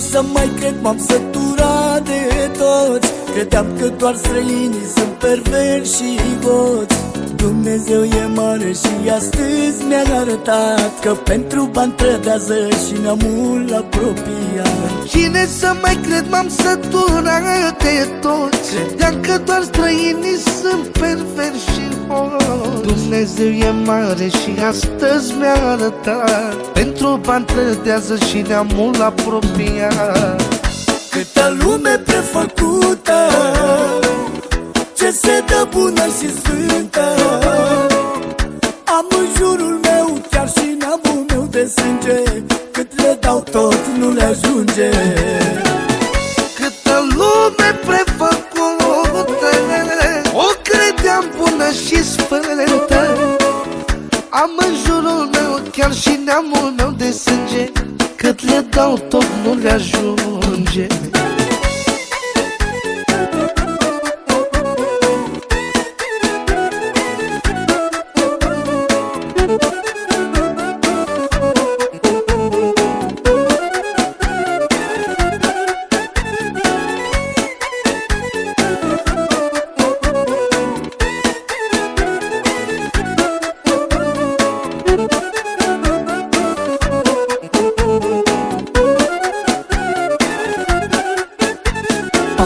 să mai cred, m-am săturat de toți. Credeam că doar străinii sunt perversi și goți Dumnezeu e mare și astăzi mi-a arătat Că pentru bani trădează și neamul apropiat Cine să mai cred, m-am săturat de toți Credeam că doar străinii sunt perversi și goți Dumnezeu e mare și astăzi mi-a arătat. Pentru bani trădează și neamul apropiat Câtă lume prefăcută Ce se dă bună și sfântă. Am în jurul meu chiar și neamul meu de sânge. Cât le dau tot nu le ajunge. Câtă lume prefăcută O credeam bună și sfântă. Am în jurul meu chiar și neamul meu de sânge. Cât le dau tot nu le ajunge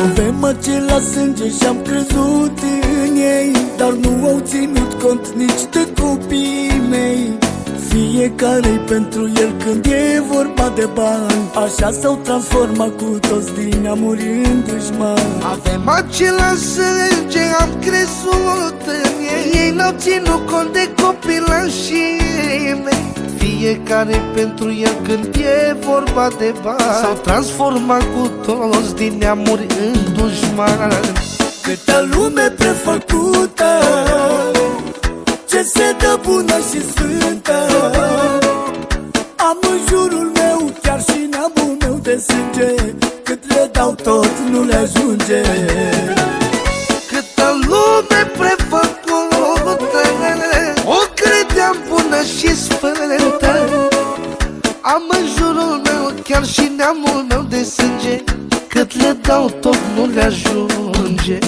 Avem acela sânge și-am crezut în ei Dar nu au ținut cont nici de copiii mei. Fiecare pentru el când e vorba de bani. Așa s-au transformat cu toți din neamuri în dușman. Avem acela sânge, am crezut în ei. Ei n-au ținut cont de copilașii mei fiecare pentru el când e vorba de bani S-au transformat cu toți din neamuri în dușmani. Câtă lume prefăcută Ce se dă bună și sfântă. Am în jurul meu chiar și neamul meu de sânge Cât le dau tot nu le ajunge chiar și neamul meu de sânge Cât le dau tot nu le ajunge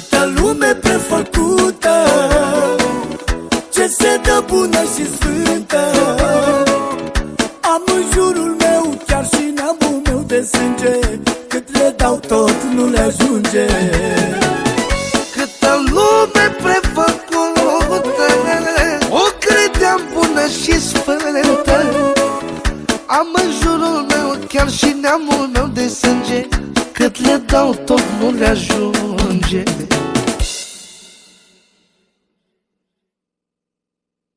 Câtă lume prefăcută Ce se dă bună și sfântă. Am în jurul meu chiar și neamul meu de sânge Cât le dau tot nu le ajunge. Câtă lume prefăcută O credeam bună și sfântă. Am în jurul meu chiar și neamul meu de sânge Cât le dau tot nu le ajunge